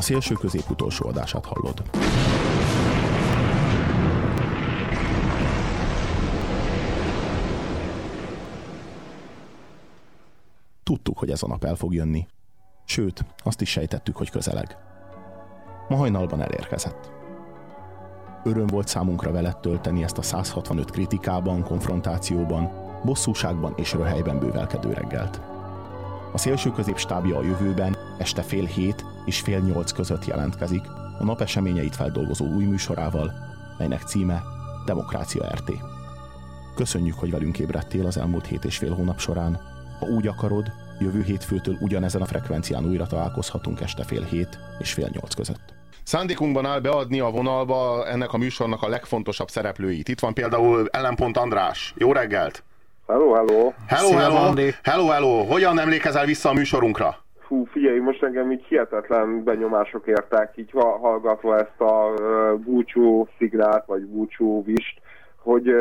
A szélső közép utolsó adását hallod. Tudtuk, hogy ez a nap el fog jönni. Sőt, azt is sejtettük, hogy közeleg. Ma hajnalban elérkezett. Öröm volt számunkra veled tölteni ezt a 165 kritikában, konfrontációban, bosszúságban és röhelyben bővelkedő reggelt. A szélső közép stábja a jövőben este fél hét és fél nyolc között jelentkezik a nap eseményeit feldolgozó új műsorával, melynek címe Demokrácia RT. Köszönjük, hogy velünk ébredtél az elmúlt hét és fél hónap során. Ha úgy akarod, jövő hétfőtől ugyanezen a frekvencián újra találkozhatunk este fél hét és fél nyolc között. Szándékunkban áll beadni a vonalba ennek a műsornak a legfontosabb szereplőit. Itt van például Ellenpont András. Jó reggelt! Hello, hello! Hello, hello! Hello, hello! Hogyan emlékezel vissza a műsorunkra? Fú, figyelj, most engem így hihetetlen benyomások értek, így ha- hallgatva ezt a búcsú szignált, vagy búcsú vist, hogy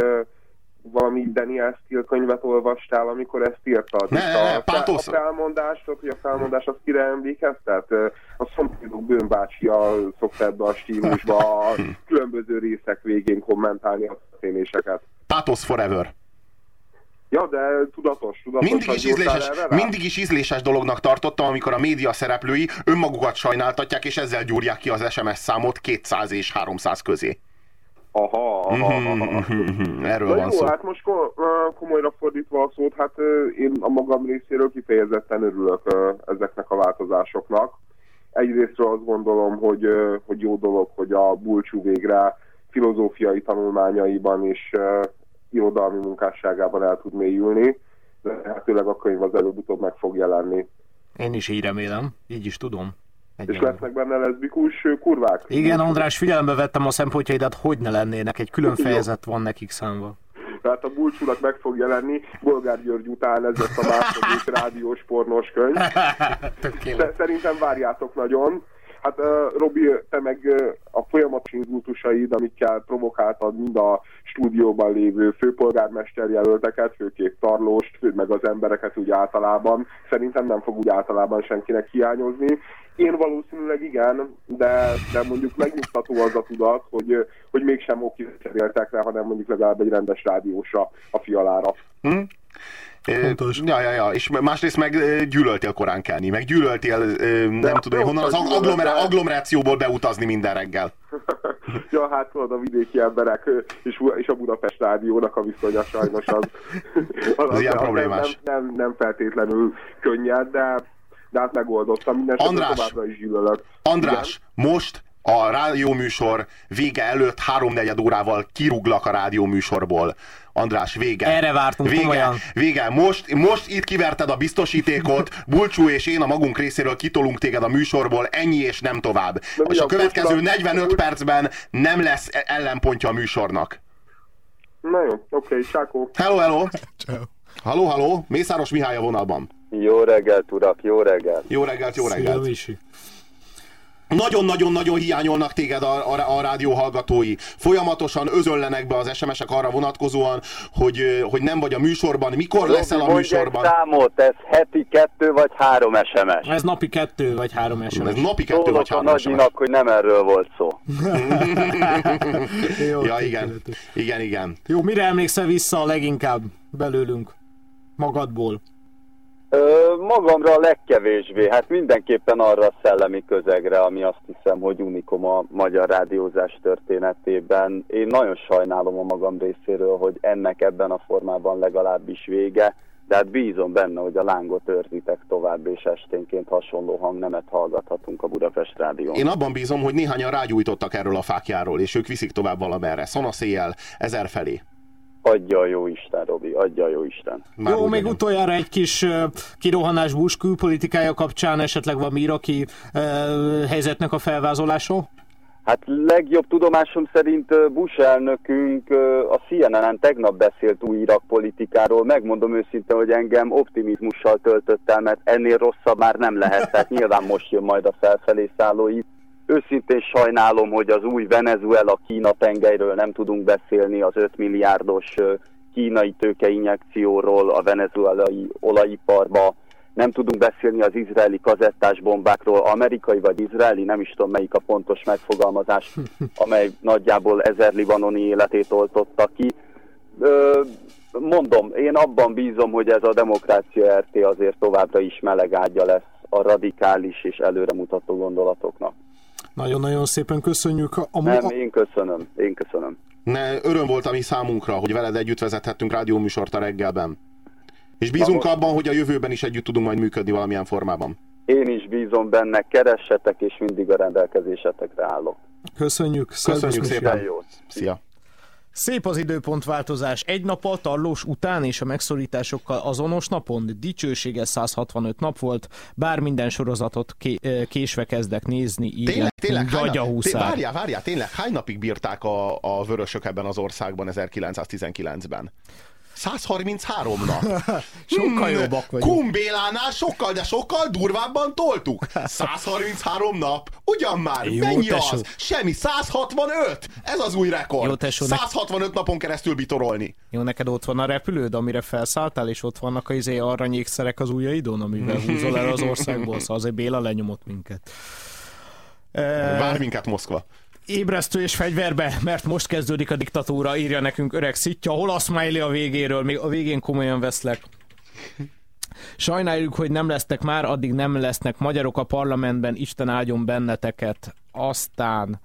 valami Daniel Steele könyvet olvastál, amikor ezt írtad. Ne, ne, a, pátosz. a felmondás, tudod, hogy a felmondás az kire emlékeztet? A szomszédok bőnbácsia szokta ebbe a stílusba a különböző részek végén kommentálni a történéseket. Pathos Forever. Ja, de tudatos, tudatos. Mindig is, ízléses, mindig is ízléses dolognak tartottam, amikor a média szereplői önmagukat sajnáltatják, és ezzel gyúrják ki az SMS számot 200 és 300 közé. Aha, aha, aha. Mhm, Erről Na van jó, szó. hát most komolyra fordítva a szót, hát én a magam részéről kifejezetten örülök ezeknek a változásoknak. Egyrésztről azt gondolom, hogy, hogy jó dolog, hogy a Bulcsú végre filozófiai tanulmányaiban ö, irodalmi munkásságában el tud mélyülni, de tényleg a könyv az előbb-utóbb meg fog jelenni. Én is így remélem, így is tudom. És Egyelőre. lesznek benne leszbikus kurvák? Igen, András, figyelembe vettem a szempontjaidat, hogy ne lennének, egy külön fejezet van nekik számva. Tehát a Bulcsúnak meg fog jelenni, Bolgár György után ez lesz a második rádiós pornos könyv. Tökéletes. De szerintem várjátok nagyon. Hát uh, Robi, te meg uh, a folyamatos inzultusaid, amikkel provokáltad mind a stúdióban lévő főpolgármester jelölteket, főképp Tarlóst, fő- meg az embereket úgy általában, szerintem nem fog úgy általában senkinek hiányozni. Én valószínűleg igen, de, de mondjuk megnyugtató az a tudat, hogy, hogy mégsem okit cseréltek rá, hanem mondjuk legalább egy rendes rádiósra a fialára. Hm? Fontos. Ja, ja, ja, és másrészt meg gyűlöltél korán kelni, meg gyűlöltél, nem De tudom, honnan az gyűlöltem. agglomerációból beutazni minden reggel. ja, hát tudod, a vidéki emberek és, és a Budapest rádiónak a viszonya sajnos az, az, ilyen nem, problémás. Nem, nem, nem feltétlenül könnyed, de, de hát megoldottam. Minden András! is gyűlölök. András, most a rádióműsor vége előtt háromnegyed órával kirúglak a rádióműsorból. András, vége. Erre vártunk, vége, komolyan. vége. Most, most itt kiverted a biztosítékot, Bulcsú és én a magunk részéről kitolunk téged a műsorból, ennyi és nem tovább. mi és a következő Bulcsúnak- 45 percben nem lesz ellenpontja a műsornak. Na jó, oké, Csákó. Hello, hello! Halló, halló! Mészáros Mihály a vonalban. Jó reggelt, urak, jó reggelt. Jó reggelt, jó Szia, reggelt! Misi. Nagyon-nagyon-nagyon hiányolnak téged a, a, a rádió hallgatói. Folyamatosan özönlenek be az SMS-ek arra vonatkozóan, hogy, hogy nem vagy a műsorban. Mikor leszel a Robi, mondj egy műsorban? számot, ez heti kettő vagy három SMS. Ez napi kettő vagy három Ez SMS. napi kettő Szólok vagy a három SMS. nagyinak, hogy nem erről volt szó. Jó, Ja, igen. Igen, igen. Jó, mire emlékszel vissza a leginkább belőlünk? Magadból. Ö, magamra a legkevésbé, hát mindenképpen arra a szellemi közegre, ami azt hiszem, hogy unikum a magyar rádiózás történetében. Én nagyon sajnálom a magam részéről, hogy ennek ebben a formában legalábbis vége, de hát bízom benne, hogy a lángot őrzitek tovább, és esténként hasonló hangnemet hallgathatunk a Budapest Rádión. Én abban bízom, hogy néhányan rágyújtottak erről a fákjáról, és ők viszik tovább valamerre. Szanaszéjjel, ezer felé. Adja a jó Isten, Robi, adja a jó Isten. Már Jó, még legyen. utoljára egy kis uh, kirohanás Bush külpolitikája kapcsán, esetleg valami iraki uh, helyzetnek a felvázolása? Hát legjobb tudomásom szerint Bush elnökünk a CNN-en tegnap beszélt új Irak politikáról. Megmondom őszintén, hogy engem optimizmussal töltött el, mert ennél rosszabb már nem lehet. Tehát nyilván most jön majd a felfelé szálló ív. Őszintén sajnálom, hogy az új Venezuela-Kína tengelyről nem tudunk beszélni, az 5 milliárdos kínai tőkeinjekcióról a venezuelai olajiparba. nem tudunk beszélni az izraeli kazettás bombákról, amerikai vagy izraeli, nem is tudom melyik a pontos megfogalmazás, amely nagyjából ezer libanoni életét oltotta ki. Ö, mondom, én abban bízom, hogy ez a Demokrácia RT azért továbbra is melegágya lesz a radikális és előremutató gondolatoknak. Nagyon-nagyon szépen köszönjük. A, Nem, én köszönöm, én köszönöm. Ne, öröm volt a mi számunkra, hogy veled együtt vezethettünk rádióműsort a reggelben. És bízunk abban, hogy a jövőben is együtt tudunk majd működni valamilyen formában. Én is bízom benne, keressetek, és mindig a rendelkezésetekre állok. Köszönjük. Köszönjük Szervusz, szépen. Jót. Szia! Szép az időpontváltozás. Egy nappal tarlós után és a megszorításokkal azonos napon dicsőséges 165 nap volt, bár minden sorozatot ké- késve kezdek nézni, így Tényleg, tényleg, Gyagyahúszár. várjál, várjál, tényleg, hány napig bírták a, a vörösök ebben az országban 1919-ben? 133 nap. Sokkal Hmm, jobbak vagyunk. Kumbélánál sokkal, de sokkal durvábban toltuk. 133 nap. Ugyan már, Jó, mennyi tesó. az? Semmi, 165. Ez az új rekord. Jó, tesó, ne- 165 napon keresztül bitorolni. Jó, neked ott van a repülőd, amire felszálltál, és ott vannak az izé aranyékszerek az ujjaidon, amivel húzol el az országból, szóval azért Béla lenyomott minket. Vár minket Moszkva. Ébresztő és fegyverbe, mert most kezdődik a diktatúra, írja nekünk öreg szitja. Hol a smiley a végéről? Még a végén komolyan veszlek. Sajnáljuk, hogy nem lesztek már, addig nem lesznek magyarok a parlamentben, Isten áldjon benneteket. Aztán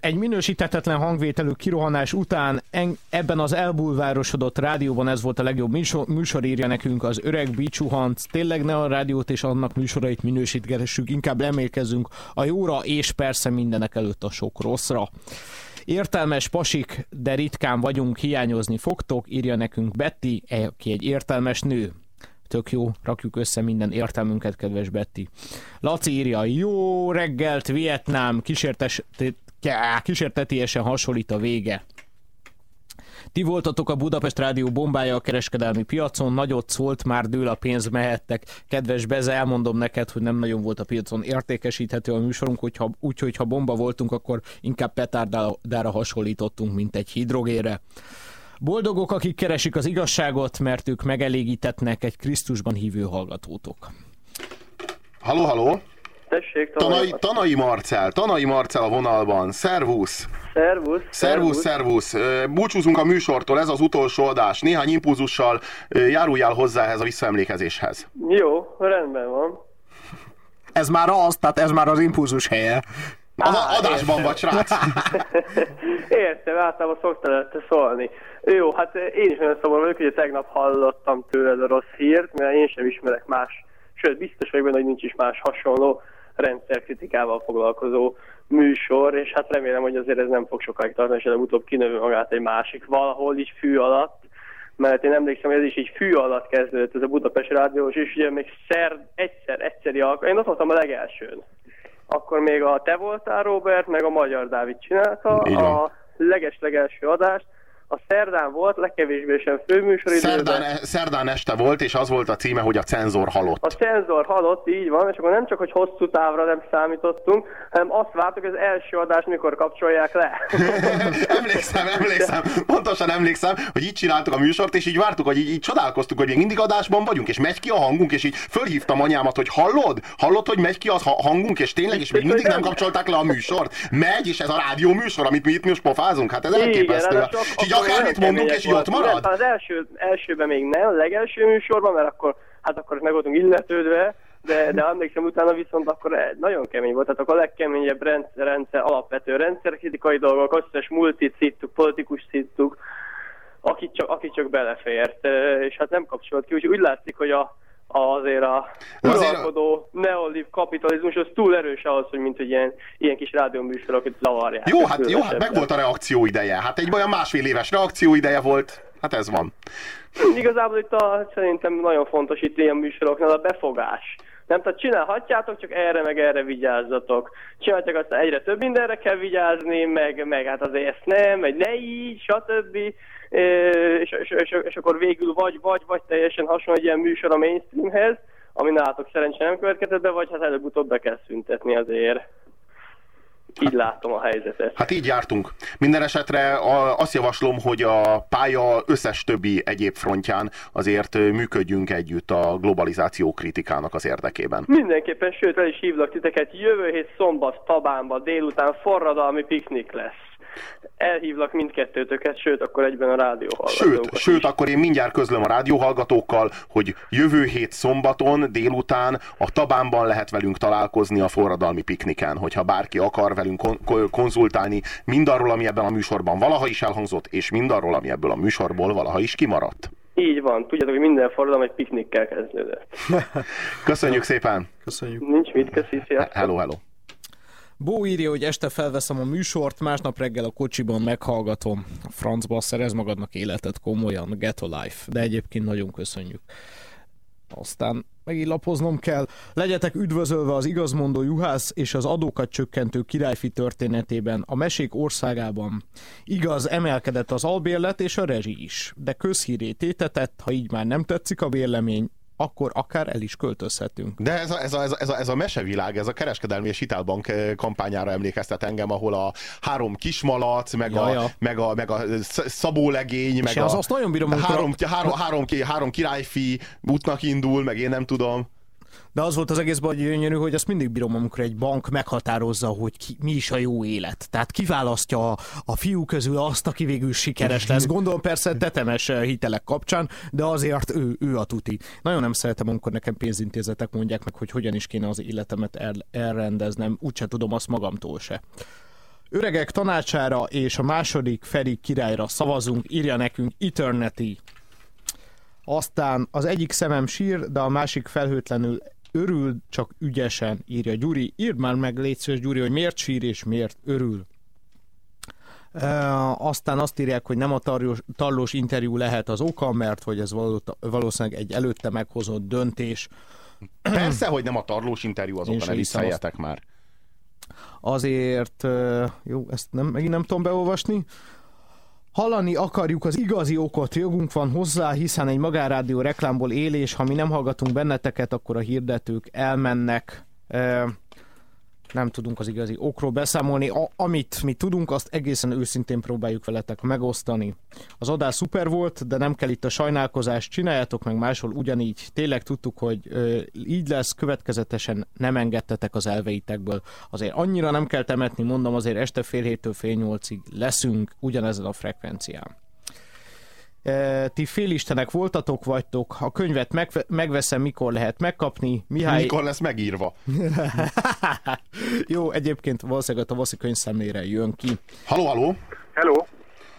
egy minősítetetlen hangvételű kirohanás után en, ebben az elbulvárosodott rádióban ez volt a legjobb műsor, műsor írja nekünk az öreg bicsuhanc. Tényleg ne a rádiót és annak műsorait minősítgessük, inkább remélkezünk a jóra és persze mindenek előtt a sok rosszra. Értelmes pasik, de ritkán vagyunk, hiányozni fogtok, írja nekünk Betty, aki egy értelmes nő. Tök jó, rakjuk össze minden értelmünket, kedves Betty. Laci írja, jó reggelt, Vietnám, kísértes, kísértetiesen hasonlít a vége. Ti voltatok a Budapest Rádió bombája a kereskedelmi piacon, nagyot szólt, már dől a pénz, mehettek. Kedves Beze, elmondom neked, hogy nem nagyon volt a piacon értékesíthető a műsorunk, hogyha, úgyhogy ha bomba voltunk, akkor inkább petárdára hasonlítottunk, mint egy hidrogére. Boldogok, akik keresik az igazságot, mert ők megelégítetnek egy Krisztusban hívő hallgatótok. Haló, haló! Tessék, Tanai, Tanai Marcel, Tanai Marcel a vonalban. Szervusz! Szervusz. Szervusz, szervusz! Búcsúzunk a műsortól, ez az utolsó adás. Néhány impulzussal járuljál hozzá ehhez a visszaemlékezéshez. Jó, rendben van. Ez már az, tehát ez már az impulzus helye. Az a- adásban vagy, srác! Értem, általában szoktál ezt szólni. Jó, hát én is nagyon szomorú vagyok, hogy tegnap hallottam tőled a rossz hírt, mert én sem ismerek más, sőt, biztos vagyok benne, hogy nincs is más hasonló rendszerkritikával foglalkozó műsor, és hát remélem, hogy azért ez nem fog sokáig tartani, és előbb-utóbb kinövő magát egy másik valahol is fű alatt, mert én emlékszem, hogy ez is egy fű alatt kezdődött ez a Budapest Rádiós, és ugye még szer, egyszer, egyszeri alkalom, én ott voltam a legelsőn. Akkor még a te voltál, Robert, meg a Magyar Dávid csinálta Így van. a leges-legelső adást. A szerdán volt, legkevésbé sem főműsoridőben. Szerdán, szerdán este volt, és az volt a címe, hogy a cenzor A halott. cenzor halott, így van, és akkor nem csak, hogy hosszú távra nem számítottunk, hanem azt vártuk, hogy az első adást mikor kapcsolják le. emlékszem, emlékszem, pontosan emlékszem, hogy így csináltuk a műsort, és így vártuk, hogy így, így csodálkoztuk, hogy még mindig adásban vagyunk, és megy ki a hangunk, és így fölhívtam anyámat, hogy hallod? Hallod, hogy megy ki ha- hangunk, és tényleg, és még mindig nem kapcsolták le a műsort? Megy, és ez a rádió műsor, amit mi itt most pofázunk, hát ez elképesztő. akkor akármit mondunk, és voltunk. marad? Az első, elsőben még nem, a legelső műsorban, mert akkor, hát akkor meg voltunk illetődve, de, de emlékszem utána viszont akkor nagyon kemény volt, tehát akkor a legkeményebb rendszer, rendszer alapvető rendszerkritikai dolgok, összes multit szittuk, politikus szittuk, akit csak, akit csak belefért, és hát nem kapcsolt ki, úgyhogy úgy látszik, hogy a, azért a uralkodó neolív kapitalizmus az túl erős ahhoz, hogy mint hogy ilyen, ilyen kis rádióműsorokat zavarják. Jó, hát, jó, hát meg volt a reakció ideje. Hát egy olyan másfél éves reakció ideje volt. Hát ez van. Igazából itt a, szerintem nagyon fontos itt ilyen műsoroknál a befogás. Nem, tehát csinálhatjátok, csak erre meg erre vigyázzatok. Csináljátok azt, egyre több mindenre kell vigyázni, meg, meg hát azért ezt nem, meg ne így, stb. És, és, és, és akkor végül vagy, vagy, vagy teljesen hasonló egy ilyen műsor a mainstreamhez, ami nálatok szerencsére nem következett be, vagy hát előbb-utóbb be kell szüntetni azért. Így látom a helyzetet. Hát így jártunk. Minden esetre a, azt javaslom, hogy a pálya összes többi egyéb frontján azért működjünk együtt a globalizáció kritikának az érdekében. Mindenképpen, sőt, el is hívlak titeket. Jövő hét szombat Tabánba délután forradalmi piknik lesz. Elhívlak mindkettőtöket, sőt, akkor egyben a rádió Sőt, sőt, akkor én mindjárt közlöm a rádióhallgatókkal, hogy jövő hét szombaton délután a Tabánban lehet velünk találkozni a forradalmi pikniken, hogyha bárki akar velünk kon- konzultálni mindarról, ami ebben a műsorban valaha is elhangzott, és mindarról, ami ebből a műsorból valaha is kimaradt. Így van, tudjátok, hogy minden forradalom egy piknikkel kezdődött. Köszönjük szépen! Köszönjük. Nincs mit, köszi, sziasztok. Hello, hello! Bó írja, hogy este felveszem a műsort, másnap reggel a kocsiban meghallgatom. A francba szerez magadnak életet komolyan, get a life. De egyébként nagyon köszönjük. Aztán megint lapoznom kell. Legyetek üdvözölve az igazmondó juhász és az adókat csökkentő királyfi történetében. A mesék országában igaz, emelkedett az albérlet és a rezsi is, de közhíré tétetett, ha így már nem tetszik a bérlemény, akkor akár el is költözhetünk. De ez a, ez, a, ez, a, ez, a, ez a mesevilág, ez a kereskedelmi és hitelbank kampányára emlékeztet engem, ahol a három kismalac, meg, Ja, a, ja. meg a, meg a sz- szabólegény, meg én az a, azt nagyon bírom, három, három, három, három, három királyfi útnak indul, meg én nem tudom. De az volt az egészben hogy gyönyörű, hogy azt mindig bírom, amikor egy bank meghatározza, hogy ki, mi is a jó élet. Tehát kiválasztja a, a fiú közül azt, aki végül sikeres lesz. Gondolom persze tetemes eh, hitelek kapcsán, de azért ő, ő a tuti. Nagyon nem szeretem, amikor nekem pénzintézetek mondják meg, hogy hogyan is kéne az életemet el, elrendeznem. Úgyse tudom azt magamtól se. Öregek tanácsára és a második Feri királyra szavazunk, írja nekünk Eternity. Aztán az egyik szemem sír, de a másik felhőtlenül örül, csak ügyesen, írja Gyuri. Írd már meg, légy szíves, Gyuri, hogy miért sír és miért örül. Uh, aztán azt írják, hogy nem a tarjós, tarlós interjú lehet az oka, mert hogy ez való, valószínűleg egy előtte meghozott döntés. Persze, hogy nem a tarlós interjú Én azokon, sem ne hiszem vicceljetek már. Azért, jó, ezt nem, megint nem tudom beolvasni. Hallani akarjuk az igazi okot, jogunk van hozzá, hiszen egy magánrádió reklámból él, és ha mi nem hallgatunk benneteket, akkor a hirdetők elmennek. Nem tudunk az igazi okról beszámolni. A, amit mi tudunk, azt egészen őszintén próbáljuk veletek megosztani. Az adás szuper volt, de nem kell itt a sajnálkozást, csináljátok meg máshol ugyanígy. Tényleg tudtuk, hogy ö, így lesz, következetesen nem engedtetek az elveitekből. Azért annyira nem kell temetni, mondom, azért este fél héttől fél nyolcig leszünk ugyanezen a frekvencián. E, ti félistenek voltatok vagytok, a könyvet megve- megveszem, mikor lehet megkapni. Mihály... Mikor lesz megírva? Jó, egyébként valószínűleg a tavaszi könyvszemlére jön ki. Haló, haló! Hello!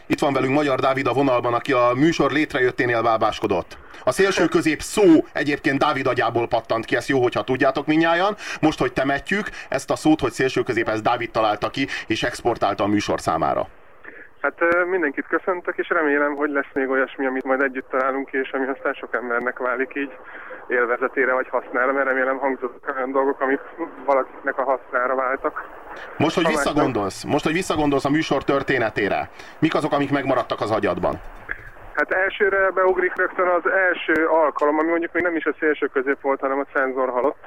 Itt van velünk Magyar Dávid a vonalban, aki a műsor létrejötténél bábáskodott. A szélső közép szó egyébként Dávid agyából pattant ki, ezt jó, hogyha tudjátok minnyáján. Most, hogy temetjük, ezt a szót, hogy szélső közép, ezt Dávid találta ki, és exportálta a műsor számára. Hát mindenkit köszöntök, és remélem, hogy lesz még olyasmi, amit majd együtt találunk, és ami aztán sok embernek válik így élvezetére vagy hasznára, mert remélem hangzottak olyan dolgok, amik valakiknek a hasznára váltak. Most, hogy Ha visszagondolsz, most, hogy visszagondolsz a műsor történetére, mik azok, amik megmaradtak az agyadban? Hát elsőre beugrik rögtön az első alkalom, ami mondjuk még nem is a szélső közép volt, hanem a cenzor halott.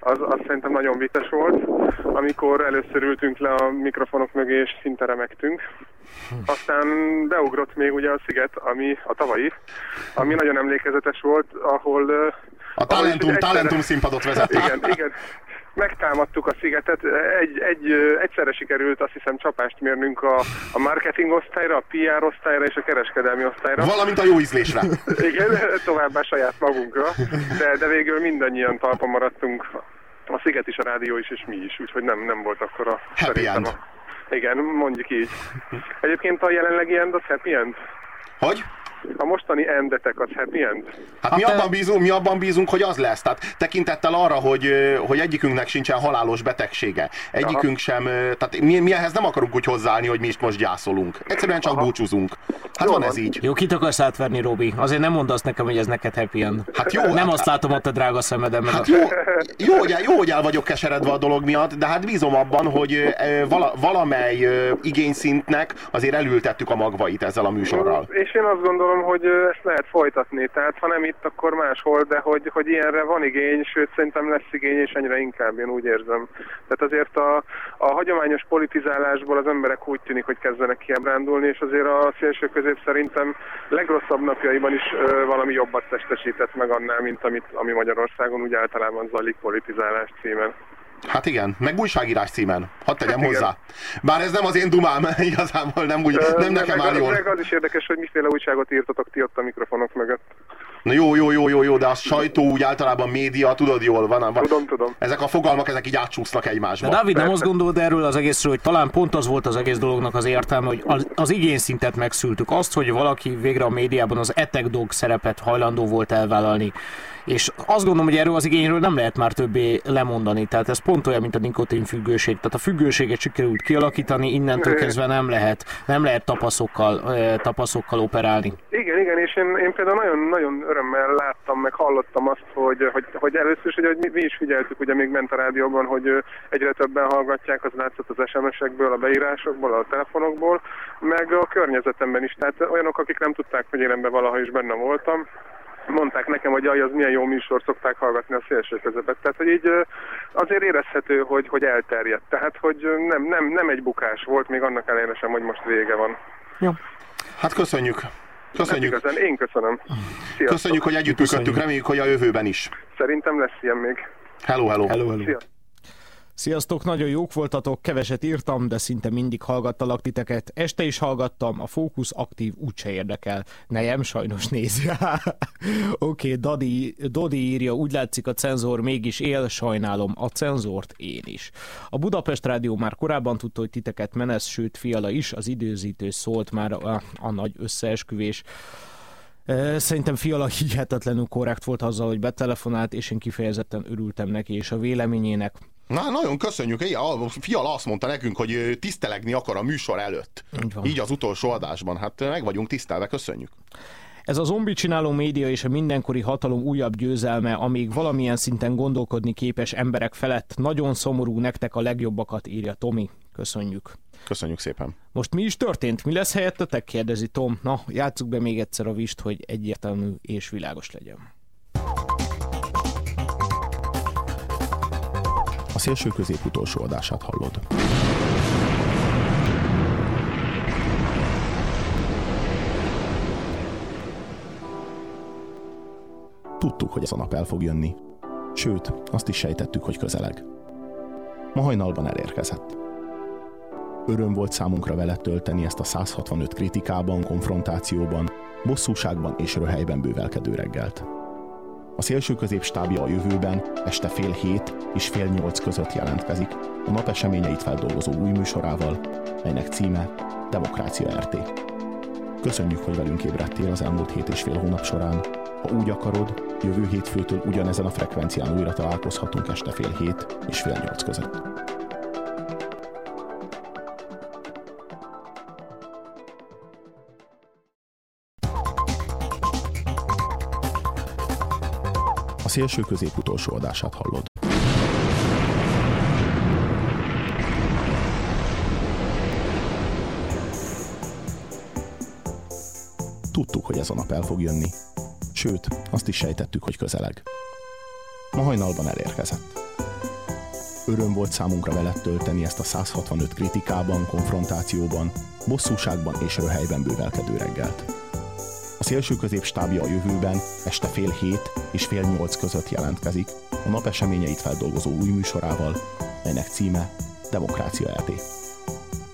Az, az szerintem nagyon vicces volt, amikor először ültünk le a mikrofonok mögé és szinte remegtünk. Aztán beugrott még ugye a sziget, ami a tavalyi, ami nagyon emlékezetes volt, ahol... A ahol Talentum, egyszerre- Talentum színpadot vezették. Igen, igen. Megtámadtuk a szigetet, egy, egy, egyszerre sikerült azt hiszem csapást mérnünk a, a marketing osztályra, a PR osztályra és a kereskedelmi osztályra. Valamint a jó ízlésre. Igen, továbbá saját magunkra, de, de végül mindannyian talpon maradtunk, a Sziget is, a rádió is, és mi is, úgyhogy nem, nem volt akkor a... Happy end. A, igen, mondjuk így. Egyébként a jelenlegi end az happy end? Hogy? A mostani endetek az happy end? Hát mi abban, bízunk, mi abban bízunk, hogy az lesz. Tehát tekintettel arra, hogy, hogy egyikünknek sincsen halálos betegsége. Egyikünk sem, ö, tehát mi, mi ehhez nem akarunk úgy hozzáállni, hogy mi is most gyászolunk. Egyszerűen csak búcsúzunk. Hát Jó van van. ez így. Jó, kit akarsz átverni, Robi? Azért nem mondd azt nekem, hogy ez neked happy end. Hát jó, Nem hát- azt látom ott a drága szemeden, Hát jó, jó, hogy el, jó, hogy el vagyok keseredve a dolog miatt, de hát bízom abban, hogy vala, valamely igényszintnek azért elültettük a magvait ezzel a műsorral. És én azt gondolom, gondolom, hogy ezt lehet folytatni. Tehát ha nem itt, akkor máshol, de hogy, hogy ilyenre van igény, sőt szerintem lesz igény, és ennyire inkább, én úgy érzem. Tehát azért a, a hagyományos politizálásból az emberek úgy tűnik, hogy kezdenek kiebrándulni, és azért a szélső közép szerintem legrosszabb napjaiban is ö, valami jobbat testesített meg annál, mint amit, ami Magyarországon úgy általában zajlik politizálás címen. Hát igen, meg újságírás címen. Hadd tegyem Hát hozzá. Bár ez nem az én dumám, igazából nem, úgy, Ö, nem nekem áll jól. meg az is érdekes, hogy miféle újságot írtatok ti ott a mikrofonok mögött. Na jó, jó, jó, jó, jó, de a sajtó úgy általában média, tudod jól, van, van. Tudom, tudom. Ezek a fogalmak, ezek így átsúsznak egymásba. De Dávid nem Persze. azt gondolod erről az egészről, hogy talán pont az volt az egész dolognak az értelme, hogy az, az igényszintet megszültük. Azt, hogy valaki végre a médiában az etek dog szerepet hajlandó volt elvállalni. És azt gondolom, hogy erről az igényről nem lehet már többé lemondani. Tehát ez pont olyan, mint a nikotin függőség. Tehát a függőséget sikerült kialakítani, innentől kezdve nem lehet, nem lehet tapaszokkal, tapaszokkal operálni. Igen, igen, és én, én például nagyon, nagyon örömmel láttam, meg hallottam azt, hogy, hogy, hogy először is, hogy, hogy mi, mi is figyeltük, ugye még ment a rádióban, hogy egyre többen hallgatják, az látszott az SMS-ekből, a beírásokból, a telefonokból, meg a környezetemben is. Tehát olyanok, akik nem tudták, hogy én ebben valaha is benne voltam, mondták nekem, hogy jaj, az milyen jó műsor, szokták hallgatni a szélső közepet. Tehát, hogy így azért érezhető, hogy, hogy elterjedt. Tehát, hogy nem, nem, nem egy bukás volt, még annak ellenére sem, hogy most vége van. Hát köszönjük. Köszönjük. igazán, én köszönöm. Sziasztok. Köszönjük, hogy együttműködtük, reméljük, hogy a jövőben is. Szerintem lesz ilyen még. Hello, hello. Hello, hello. Sziasztok. Sziasztok, nagyon jók voltatok, keveset írtam, de szinte mindig hallgattalak titeket. Este is hallgattam, a fókusz aktív úgyse érdekel. Nejem sajnos nézi. Oké, okay, Dadi, Dodi írja, úgy látszik a cenzor mégis él, sajnálom a cenzort én is. A Budapest Rádió már korábban tudta, hogy titeket menesz, sőt Fiala is, az időzítő szólt már a, a nagy összeesküvés. Szerintem Fiala hihetetlenül korrekt volt azzal, hogy betelefonált, és én kifejezetten örültem neki és a véleményének. Na, nagyon köszönjük. A Fiala azt mondta nekünk, hogy tisztelegni akar a műsor előtt. Így van. Így az utolsó adásban. Hát meg vagyunk tisztelve, köszönjük. Ez a zombi csináló média és a mindenkori hatalom újabb győzelme, amíg valamilyen szinten gondolkodni képes emberek felett. Nagyon szomorú, nektek a legjobbakat írja Tomi. Köszönjük. Köszönjük szépen. Most mi is történt? Mi lesz helyettetek? Kérdezi Tom. Na, játsszuk be még egyszer a vist, hogy egyértelmű és világos legyen. Szélső közép utolsó adását hallod. Tudtuk, hogy ez a nap el fog jönni. Sőt, azt is sejtettük, hogy közeleg. Ma hajnalban elérkezett. Öröm volt számunkra vele tölteni ezt a 165 kritikában, konfrontációban, bosszúságban és röhelyben bővelkedő reggelt. A szélső közép stábja a jövőben este fél hét és fél nyolc között jelentkezik, a nap eseményeit feldolgozó új műsorával, melynek címe Demokrácia RT. Köszönjük, hogy velünk ébredtél az elmúlt hét és fél hónap során. Ha úgy akarod, jövő hétfőtől ugyanezen a frekvencián újra találkozhatunk este fél hét és fél nyolc között. Szélső közép utolsó adását hallod. Tudtuk, hogy ez a nap el fog jönni. Sőt, azt is sejtettük, hogy közeleg. Ma hajnalban elérkezett. Öröm volt számunkra veled tölteni ezt a 165 kritikában, konfrontációban, bosszúságban és röhelyben bővelkedő reggelt. Szélső közép stábja a jövőben este fél hét és fél nyolc között jelentkezik, a nap eseményeit feldolgozó új műsorával, melynek címe Demokrácia RT.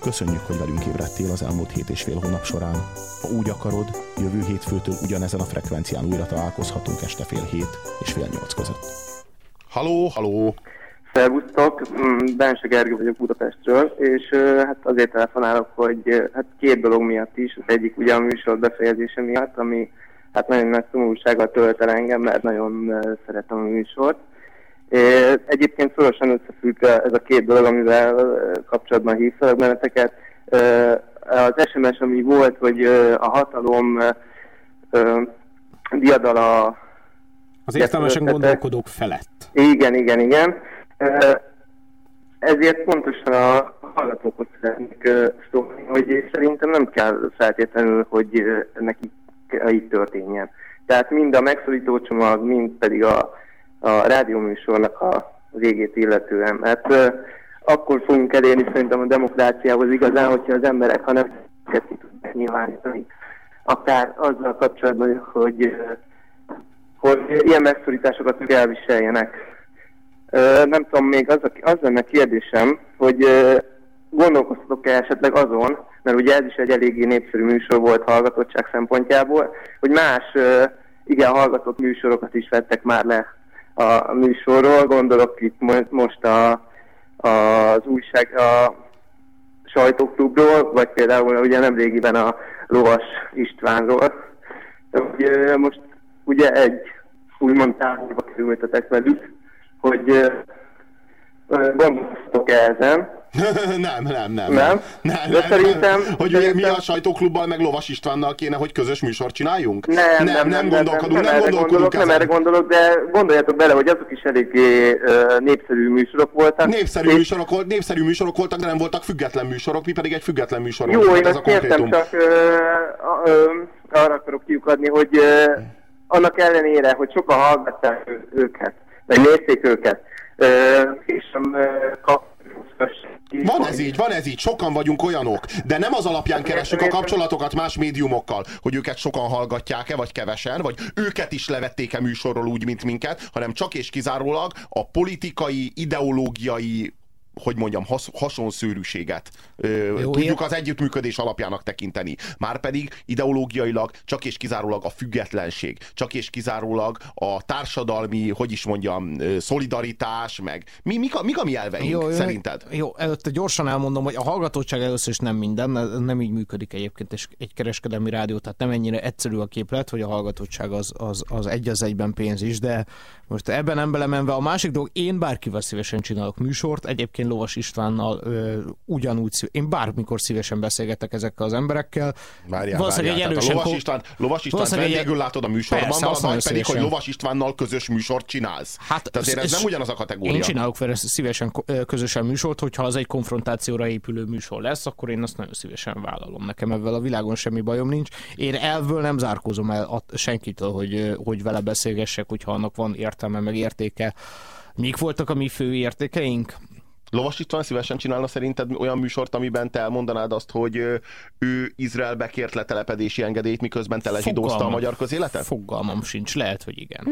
Köszönjük, hogy velünk ébredtél az elmúlt hét és fél hónap során. Ha úgy akarod, jövő hétfőtől ugyanezen a frekvencián újra találkozhatunk este fél hét és fél nyolc között. Haló, haló. Szervusztok, Mm, Bense Gergő vagyok Budapestről, és hát azért telefonálok, hogy hát két dolog miatt is, az egyik ugye a műsor befejezése miatt, ami hát nagyon nagy szomorúsággal tölt el engem, mert nagyon szeretem a műsort. Egyébként szorosan összefügg ez a két dolog, amivel kapcsolatban hívtalak benneteket. Az SMS, ami volt, hogy a hatalom diadala Az értelmesen gondolkodók felett. igen, igen, igen. Ezért pontosan a hallgatókhoz szeretnék szólni, hogy szerintem nem kell feltétlenül, hogy ö, nekik így történjen. Tehát mind a megszorító csomag, mind pedig a, a rádióműsornak a, az égét illetően. Mert uh, akkor fogunk elérni szerintem a demokráciához igazán, hogyha az emberek, ha nem ki tudnak nyilvánítani. Akár azzal kapcsolatban, hogy, hogy ilyen megszorításokat ők elviseljenek. Nem tudom, még az, az lenne kérdésem, hogy gondolkoztatok-e esetleg azon, mert ugye ez is egy eléggé népszerű műsor volt hallgatottság szempontjából, hogy más igen hallgatott műsorokat is vettek már le a műsorról, gondolok itt most a, a, az újság, a sajtóklubról, vagy például ugye nemrégiben a Lovas Istvánról. Ugye, most ugye egy úgymond tárgyba kerültetek velük, hogy gondolkoztok -e ezen, nem, nem, nem. Nem? nem, De nem, szerintem- Nem. Hogy szerintem- mi a sajtóklubbal meg Lovas Istvánnal kéne, hogy közös műsort csináljunk? Nem, nem, nem, gondolkodunk, nem, erre gondolkodunk gondolok, nem ezen. erre gondolok, de gondoljatok bele, hogy azok is eléggé uh, népszerű műsorok voltak. Népszerű És- műsorok, volt, népszerű műsorok voltak, de nem voltak független műsorok, mi pedig egy független műsor Jó, én ez a azt értem, csak ö, ö, arra akarok kiukadni, hogy ö, annak ellenére, hogy sokan hallgatták őket, vagy nézték őket, ö, és kap... Van ez így, van ez így, sokan vagyunk olyanok, de nem az alapján keressük a kapcsolatokat más médiumokkal, hogy őket sokan hallgatják-e, vagy kevesen, vagy őket is levették-e műsorról úgy, mint minket, hanem csak és kizárólag a politikai, ideológiai hogy mondjam, has, hasonszőrűséget ö, Jó, tudjuk az együttműködés alapjának tekinteni. Márpedig ideológiailag csak és kizárólag a függetlenség, csak és kizárólag a társadalmi, hogy is mondjam, szolidaritás, meg mi, mik, a, mik a mi elveink Jó, jó, szerinted? Jó, előtte gyorsan elmondom, hogy a hallgatottság először is nem minden, nem így működik egyébként és egy kereskedelmi rádió, tehát nem ennyire egyszerű a képlet, hogy a hallgatottság az, az, az egy az egyben pénz is, de most ebben nem belemenve. A másik dolog, én bárkivel szívesen csinálok műsort, egyébként Lovas Istvánnal ö, ugyanúgy, szív- én bármikor szívesen beszélgetek ezekkel az emberekkel. Várjál, Valószínűleg várjál. egy erősen Lovas István, Lovas István Valószínűleg egy- vendégül látod a műsorban, Persze, azt vagy pedig, hogy. Lovas Istvánnal közös műsort csinálsz. Hát, Tehát azért ez nem ugyanaz a kategória. Én csinálok vele szívesen közösen műsort, hogyha az egy konfrontációra épülő műsor lesz, akkor én azt nagyon szívesen vállalom. Nekem ebben a világon semmi bajom nincs. Én elvől nem zárkózom el senkitől, hogy, hogy vele beszélgessek, hogyha annak van értelme, meg értéke. Mik voltak a mi fő értékeink? Lovas István szívesen csinálna szerinted olyan műsort, amiben te elmondanád azt, hogy ő Izraelbe kért letelepedési engedélyt, miközben te lezsidózta a magyar közéletet? Fogalmam sincs, lehet, hogy igen.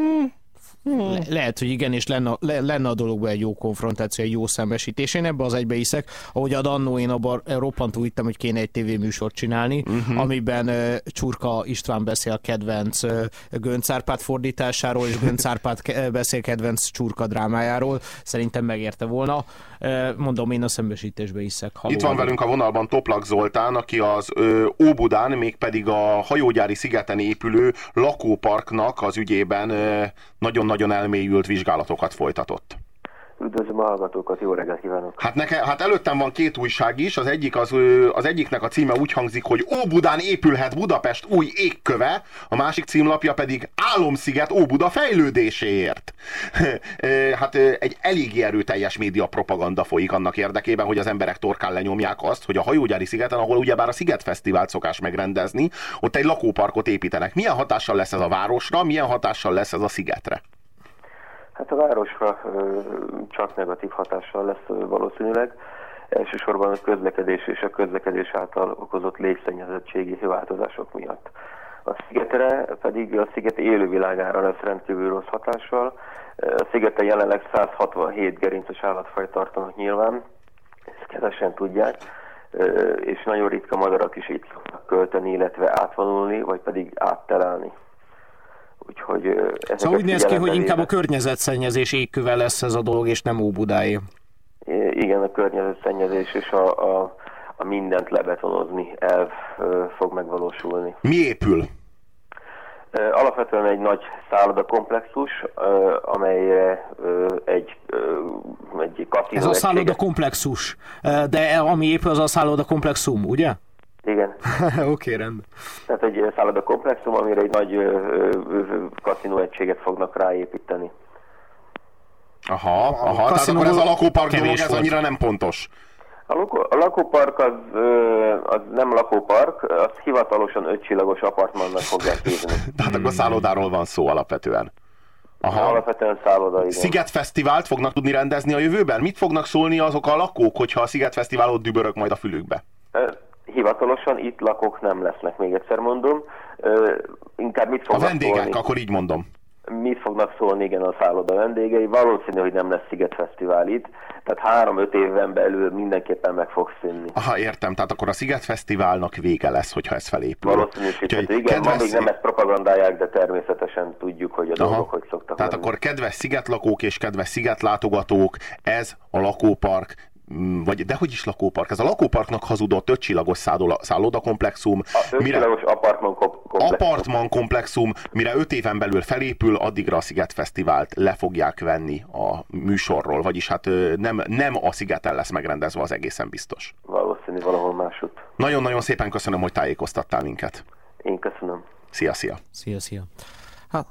Le- lehet, hogy igen, és lenne, le, lenne a dologban egy jó konfrontáció, egy jó szembesítés. Én ebbe az egybe hiszek, ahogy a annó én abban roppantú hittem, hogy kéne egy tévéműsort csinálni, uh-huh. amiben uh, Csurka István beszél kedvenc uh, Gönc Árpád fordításáról, és Gönc Árpád ke- beszél kedvenc Csurka drámájáról. Szerintem megérte volna. Uh, mondom, én a szembesítésbe hiszek. Haló. Itt van velünk a vonalban Toplak Zoltán, aki az ö, Óbudán, mégpedig a hajógyári szigeten épülő lakóparknak az ügyében ö, nagyon-nagyon elmélyült vizsgálatokat folytatott. Üdvözlöm a hallgatókat, jó reggelt kívánok! Hát, neke, hát előttem van két újság is, az, egyik az, az egyiknek a címe úgy hangzik, hogy Óbudán épülhet Budapest új égköve, a másik címlapja pedig Álomsziget Óbuda fejlődéséért. Hát egy eléggé erőteljes média propaganda folyik annak érdekében, hogy az emberek torkán lenyomják azt, hogy a hajógyári szigeten, ahol ugyebár a Sziget Fesztivált szokás megrendezni, ott egy lakóparkot építenek. Milyen hatással lesz ez a városra, milyen hatással lesz ez a szigetre? Hát a városra csak negatív hatással lesz valószínűleg. Elsősorban a közlekedés és a közlekedés által okozott légszennyezettségi változások miatt. A szigetre pedig a sziget élővilágára lesz rendkívül rossz hatással. A szigeten jelenleg 167 gerinces állatfaj tartanak nyilván, ezt kevesen tudják, és nagyon ritka madarak is itt szoktak költeni, illetve átvonulni, vagy pedig átterelni. Úgyhogy Szóval úgy néz ki, hogy inkább a környezetszennyezés égköve lesz ez a dolog, és nem Óbudáé. Igen, a környezetszennyezés és a, a, a mindent lebetonozni elv fog megvalósulni. Mi épül? Alapvetően egy nagy szállodakomplexus, ö, egy, egy kaszinó Ez a szálloda egységet- komplexus. De ami épül, az a szálloda komplexum, ugye? Igen, Oké, okay, rendben. tehát egy szállodakomplexum, amire egy nagy kaszinó egységet fognak ráépíteni. Aha, aha, tehát kaszinó akkor ez a lakópark dolog, kevés ez annyira nem pontos. A, lakó, a lakópark az, az nem lakópark, az hivatalosan ötcsillagos apartmannak fogják hívni. Tehát akkor szállodáról van szó alapvetően. Aha. Alapvetően szálloda, igen. Sziget Fesztivált fognak tudni rendezni a jövőben? Mit fognak szólni azok a lakók, hogyha a Sziget Fesztivál ott dübörög majd a fülükbe? Hivatalosan itt lakók nem lesznek, még egyszer mondom. Ö, inkább mit A fognak vendégek, szólni? akkor így mondom. Mit fognak szólni, igen, a szálloda vendégei? Valószínű, hogy nem lesz Sziget Fesztivál itt, tehát három-öt évben belül mindenképpen meg fog szűnni. Aha, értem. Tehát akkor a Sziget Fesztiválnak vége lesz, hogyha ez felépül. Valószínűsíthető. Igen, ma kedves még nem ezt propagandálják, de természetesen tudjuk, hogy a Aha. dolgok hogy szoktak Tehát lenni. akkor kedves szigetlakók és kedves szigetlátogatók, ez a lakópark, mm, vagy dehogy is lakópark, ez a lakóparknak hazudott ötcsillagos szálloda- szállodakomplexum, A mire, apartman kom- komplex. apartman komplexum, mire öt éven belül felépül, addigra a Sziget Fesztivált le fogják venni a műsorról, vagyis hát nem, nem a szigeten lesz megrendezve, az egészen biztos. Valószínű valahol másutt. Nagyon-nagyon szépen köszönöm, hogy tájékoztattál minket. Én köszönöm. Szia, szia! Szia, szia. Hát,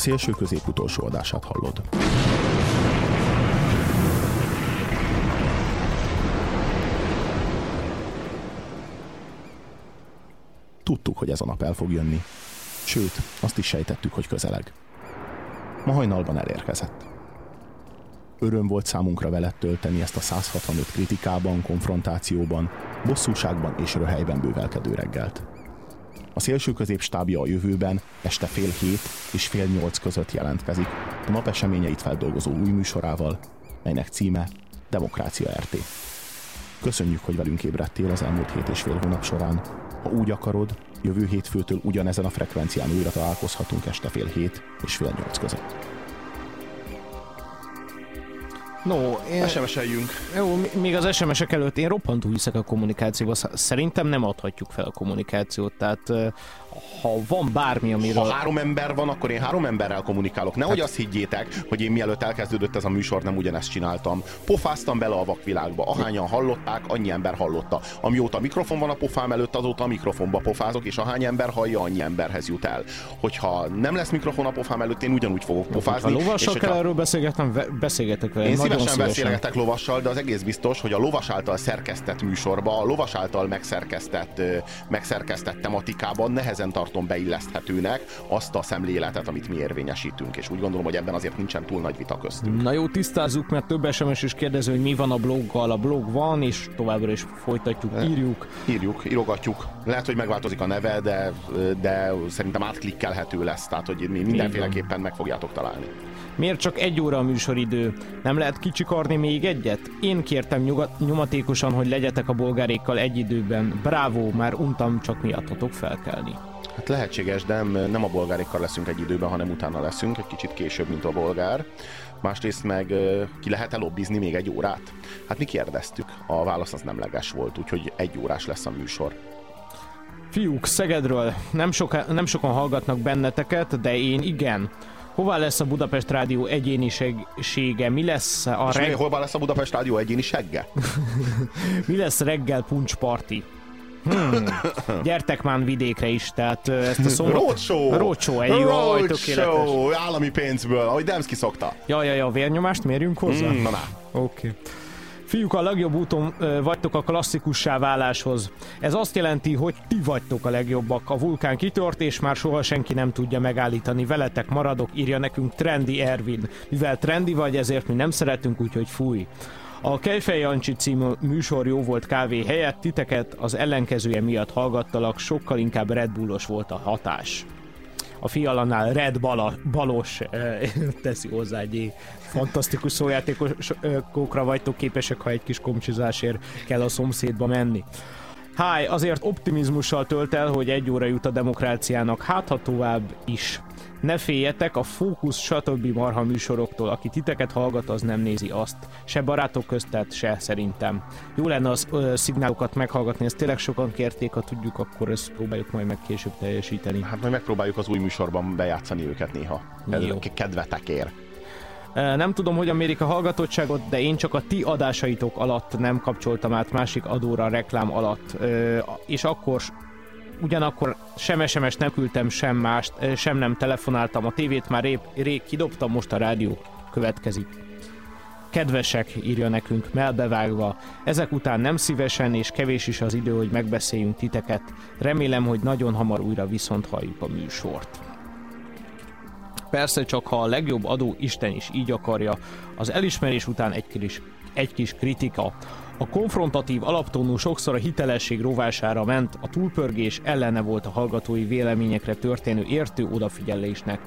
szélső közép utolsó adását hallod. Tudtuk, hogy ez a nap el fog jönni. Sőt, azt is sejtettük, hogy közeleg. Ma hajnalban elérkezett. Öröm volt számunkra veled tölteni ezt a 165 kritikában, konfrontációban, bosszúságban és röhelyben bővelkedő reggelt. A szélső közép stábja a jövőben este fél hét és fél nyolc között jelentkezik a nap eseményeit feldolgozó új műsorával, melynek címe Demokrácia RT. Köszönjük, hogy velünk ébredtél az elmúlt hét és fél hónap során. Ha úgy akarod, jövő hétfőtől ugyanezen a frekvencián újra találkozhatunk este fél hét és fél nyolc között. No, én, SMS-eljünk. jó, még az SMS-ek előtt én roppantú hiszek a kommunikációba. Sz- Szerintem nem adhatjuk fel a kommunikációt, tehát ha van bármi, amiről... Ha három ember van, akkor én három emberrel kommunikálok. Nehogy Hát- azt higgyétek, hogy én mielőtt elkezdődött ez a műsor, nem ugyanezt csináltam. Pofáztam bele a vakvilágba. Ahányan hallották, annyi ember hallotta. Amióta mikrofon van a pofám előtt, azóta a mikrofonba pofázok, és ahány ember hallja, annyi emberhez jut el. Hogyha nem lesz mikrofon a pofám előtt, én ugyanúgy fogok Ha pofázni. és lovassal hogyha- kell erről beszélgetnem, beszélgetek vele. én szívesen szívesen. beszélgetek lovassal, de az egész biztos, hogy a lovas által szerkesztett műsorba, a lovas által megszerkesztett, megszerkesztett tematikában nehezen tartom beilleszthetőnek azt a szemléletet, amit mi érvényesítünk, és úgy gondolom, hogy ebben azért nincsen túl nagy vita köztünk. Na jó, tisztázzuk, mert több SMS is kérdező, hogy mi van a bloggal. A blog van, és továbbra is folytatjuk, írjuk. Írjuk, írogatjuk. Lehet, hogy megváltozik a neve, de, de szerintem átklikkelhető lesz, tehát hogy mi mindenféleképpen meg fogjátok találni. Miért csak egy óra a műsoridő? Nem lehet kicsikarni még egyet? Én kértem nyugat, nyomatékosan, hogy legyetek a bolgárékkal egy időben. Bravo, már untam, csak miattatok felkelni. Hát lehetséges, de nem, nem a bolgárikkal leszünk egy időben, hanem utána leszünk, egy kicsit később, mint a bolgár. Másrészt meg ki lehet elobbizni még egy órát? Hát mi kérdeztük, a válasz az nemleges volt, úgyhogy egy órás lesz a műsor. Fiúk, Szegedről nem, soka, nem sokan hallgatnak benneteket, de én igen. Hová lesz a Budapest Rádió egyénisége? Mi lesz a És mi, reg... hol lesz a Budapest Rádió egyéni segge? Mi lesz reggel puncsparti? Hmm. Gyertek már vidékre is, tehát ezt a szombat... Roadshow! Roadshow, egy jó. Roadshow! Állami pénzből, ahogy Demszki szokta. Ja, ja, ja, vérnyomást mérjünk hozzá? Mm, na, na. Oké. Okay. Fiúk, a legjobb úton vagytok a klasszikussá váláshoz. Ez azt jelenti, hogy ti vagytok a legjobbak. A vulkán kitört, és már soha senki nem tudja megállítani. Veletek maradok, írja nekünk Trendi Ervin. Mivel trendi vagy, ezért mi nem szeretünk, úgyhogy fúj. A Kejfej Jancsi című műsor jó volt kávé helyett, titeket az ellenkezője miatt hallgattalak, sokkal inkább Red Bullos volt a hatás. A fialanál Red Bala, Balos eh, teszi hozzá egy fantasztikus szójátékokra vagytok képesek, ha egy kis komcsizásért kell a szomszédba menni. Háj, azért optimizmussal tölt el, hogy egy óra jut a demokráciának, hát ha tovább is. Ne féljetek a fókusz stb. marha műsoroktól, aki titeket hallgat, az nem nézi azt. Se barátok köztet, se szerintem. Jó lenne az ö, szignálokat meghallgatni, ezt tényleg sokan kérték, ha tudjuk, akkor ezt próbáljuk majd meg később teljesíteni. Hát majd megpróbáljuk az új műsorban bejátszani őket néha. Ez Jó. kedvetekért. Nem tudom, hogyan mérik a hallgatottságot, de én csak a ti adásaitok alatt nem kapcsoltam át másik adóra reklám alatt. És akkor ugyanakkor sem SMS nem küldtem, sem mást, sem nem telefonáltam. A tévét már rég, rég kidobtam, most a rádió következik. kedvesek, írja nekünk melbevágva. Ezek után nem szívesen és kevés is az idő, hogy megbeszéljünk titeket. Remélem, hogy nagyon hamar újra viszont halljuk a műsort. Persze csak ha a legjobb adó Isten is így akarja, az elismerés után egy kis, egy kis kritika. A konfrontatív alaptónú sokszor a hitelesség rovására ment, a túlpörgés ellene volt a hallgatói véleményekre történő értő odafigyelésnek.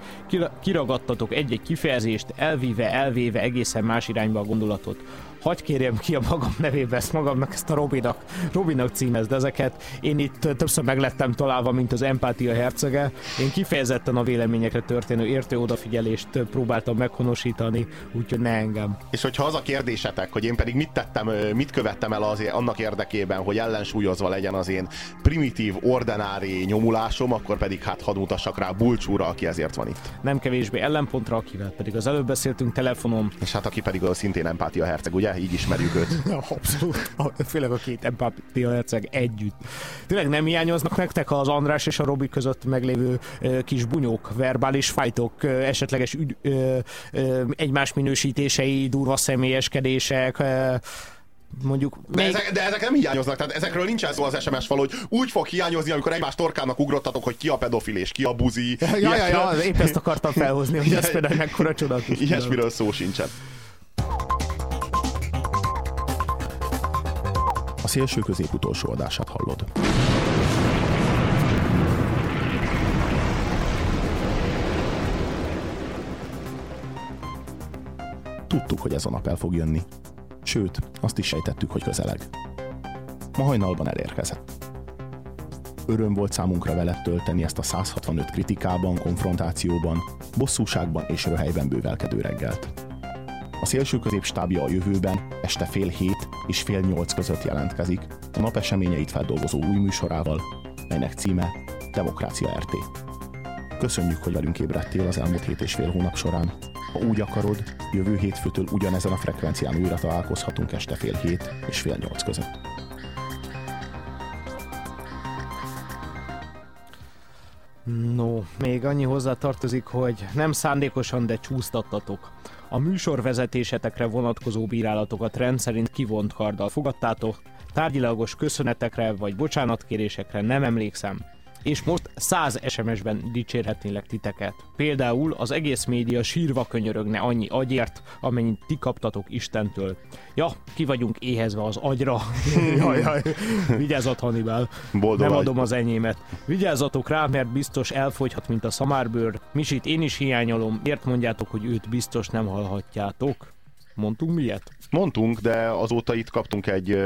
Kiragadtatok egy-egy kifejezést, elvíve, elvéve egészen más irányba a gondolatot hagy kérjem ki a magam nevébe ezt magamnak, ezt a Robinak, Robinak címezd ezeket. Én itt többször meglettem találva, mint az empátia hercege. Én kifejezetten a véleményekre történő értő odafigyelést próbáltam meghonosítani, úgyhogy ne engem. És hogyha az a kérdésetek, hogy én pedig mit tettem, mit követtem el azért annak érdekében, hogy ellensúlyozva legyen az én primitív, ordinári nyomulásom, akkor pedig hát hadd mutassak rá Bulcsúra, aki ezért van itt. Nem kevésbé ellenpontra, akivel pedig az előbb beszéltünk telefonon. És hát aki pedig a szintén empátia herceg, ugye? Így ismerjük őt. Abszolút. Főleg a két empátia herceg együtt. Tényleg nem hiányoznak nektek az András és a Robi között meglévő kis bunyók, verbális fajtok, esetleges ügy, egymás minősítései, durva személyeskedések, mondjuk... De, még... ezek, de ezek nem hiányoznak, tehát ezekről nincsen szó az SMS fal, hogy úgy fog hiányozni, amikor egymás torkának ugrottatok, hogy ki a pedofil és ki a buzi. Ja, ja, ja, épp ezt akartam felhozni, hogy ez például mekkora csodatos. Ilyesmiről szó sincsen. Szélső közép utolsó adását hallod. Tudtuk, hogy ez a nap el fog jönni. Sőt, azt is sejtettük, hogy közeleg. Ma hajnalban elérkezett. Öröm volt számunkra veled tölteni ezt a 165 kritikában, konfrontációban, bosszúságban és röhelyben bővelkedő reggelt. A szélső középstábja a jövőben este fél hét és fél nyolc között jelentkezik a nap eseményeit feldolgozó új műsorával, melynek címe Demokrácia RT. Köszönjük, hogy velünk ébredtél az elmúlt hét és fél hónap során. Ha úgy akarod, jövő hétfőtől ugyanezen a frekvencián újra találkozhatunk este fél hét és fél nyolc között. No, még annyi hozzá tartozik, hogy nem szándékosan, de csúsztattatok. A műsorvezetésetekre vonatkozó bírálatokat rendszerint kivont karddal fogadtátok, tárgyilagos köszönetekre vagy bocsánatkérésekre nem emlékszem és most 100 SMS-ben dicsérhetnélek titeket. Például az egész média sírva könyörögne annyi agyért, amennyit ti kaptatok Istentől. Ja, ki vagyunk éhezve az agyra. jaj, jaj. Vigyázzat, Hannibal. Boldog Nem adom az enyémet. Vigyázzatok rá, mert biztos elfogyhat, mint a szamárbőr. Misit én is hiányolom. Miért mondjátok, hogy őt biztos nem hallhatjátok? Mondtunk miért? Mondtunk, de azóta itt kaptunk egy,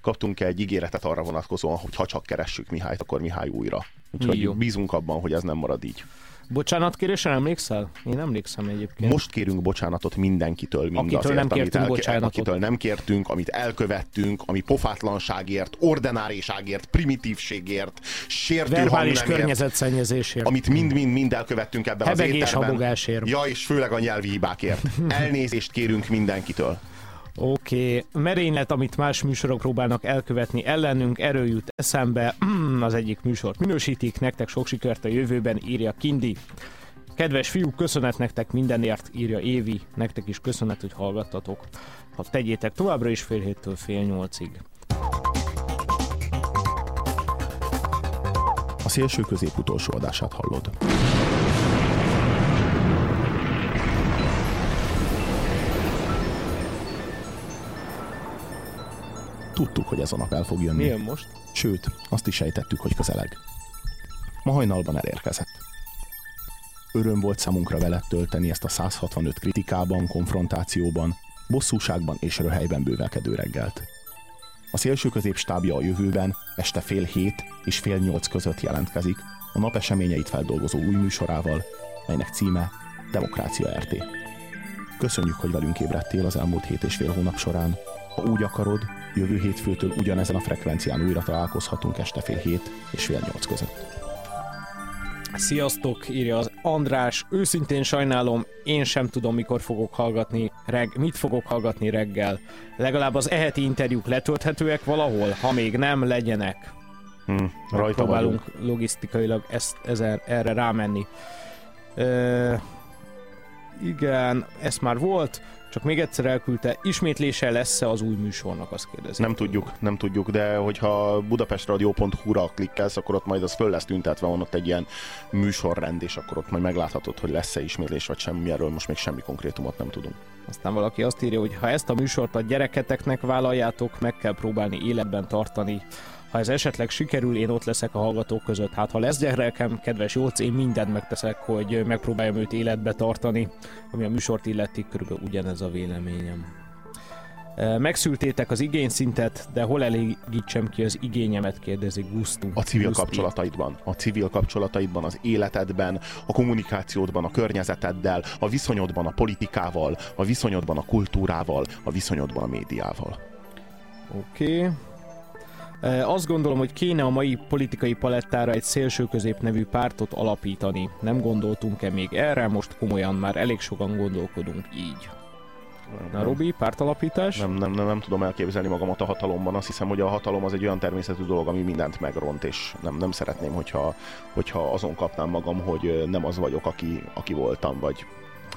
kaptunk egy ígéretet arra vonatkozóan, hogy ha csak keressük Mihályt, akkor Mihály újra. Úgyhogy Jó. bízunk abban, hogy ez nem marad így. Bocsánatkérésre emlékszel? Én emlékszem egyébként. Most kérünk bocsánatot mindenkitől, mindazért, akitől nem kértünk amit bocsánatot. akitől nem kértünk, amit elkövettünk, ami pofátlanságért, ordináriságért, primitívségért, sértő Verbális környezetszennyezésért. Amit mind-mind-mind elkövettünk ebben Hebegés az éterben. habogásért. Ja, és főleg a nyelvi hibákért. Elnézést kérünk mindenkitől. Oké, okay. merénylet, amit más műsorok próbálnak elkövetni ellenünk, erről jut eszembe, az egyik műsort minősítik, nektek sok sikert a jövőben, írja Kindi. Kedves fiúk, köszönet nektek mindenért, írja Évi, nektek is köszönet, hogy hallgattatok. Ha tegyétek továbbra is fél héttől fél nyolcig. A szélső közép utolsó adását hallod. Tudtuk, hogy ez a nap el fog jönni. Milyen most? Sőt, azt is sejtettük, hogy közeleg. Ma hajnalban elérkezett. Öröm volt számunkra veled tölteni ezt a 165 kritikában, konfrontációban, bosszúságban és röhelyben bővelkedő reggelt. A szélső középstábja a jövőben este fél hét és fél nyolc között jelentkezik a nap eseményeit feldolgozó új műsorával, melynek címe Demokrácia RT. Köszönjük, hogy velünk ébredtél az elmúlt hét és fél hónap során. Ha úgy akarod, Jövő hétfőtől ugyanezen a frekvencián újra találkozhatunk este fél hét és fél nyolc között. Sziasztok, írja az András. Őszintén sajnálom, én sem tudom, mikor fogok hallgatni, reg, mit fogok hallgatni reggel. Legalább az eheti interjúk letölthetőek valahol, ha még nem, legyenek. Hmm, rajta Próbálunk vagyunk. logisztikailag ezt, ezer, erre rámenni. Ö, igen, ez már volt. Csak még egyszer elküldte, ismétlése lesz-e az új műsornak, azt kérdezi. Nem tudjuk, nem tudjuk, de hogyha budapestradio.hu-ra klikkelsz, akkor ott majd az föl lesz tüntetve, van ott egy ilyen műsorrend, és akkor ott majd megláthatod, hogy lesz-e ismétlés vagy semmi, erről most még semmi konkrétumot nem tudunk. Aztán valaki azt írja, hogy ha ezt a műsort a gyereketeknek vállaljátok, meg kell próbálni életben tartani. Ha ez esetleg sikerül, én ott leszek a hallgatók között. Hát ha lesz gyerekem, kedves Jóc, én mindent megteszek, hogy megpróbáljam őt életbe tartani. Ami a műsort illeti, körülbelül ugyanez a véleményem. E, Megszültétek az igényszintet, de hol elégítsem ki az igényemet, kérdezi Gusztu. A civil Guszti. kapcsolataidban, a civil kapcsolataidban, az életedben, a kommunikációdban, a környezeteddel, a viszonyodban a politikával, a viszonyodban a kultúrával, a viszonyodban a médiával. Oké. Okay. Azt gondolom, hogy kéne a mai politikai palettára egy szélsőközép nevű pártot alapítani. Nem gondoltunk-e még erre? Most komolyan már elég sokan gondolkodunk így. Na, Robi, pártalapítás? Nem, nem, nem, nem tudom elképzelni magamat a hatalomban. Azt hiszem, hogy a hatalom az egy olyan természetű dolog, ami mindent megront, és nem, nem szeretném, hogyha, hogyha azon kapnám magam, hogy nem az vagyok, aki, aki voltam, vagy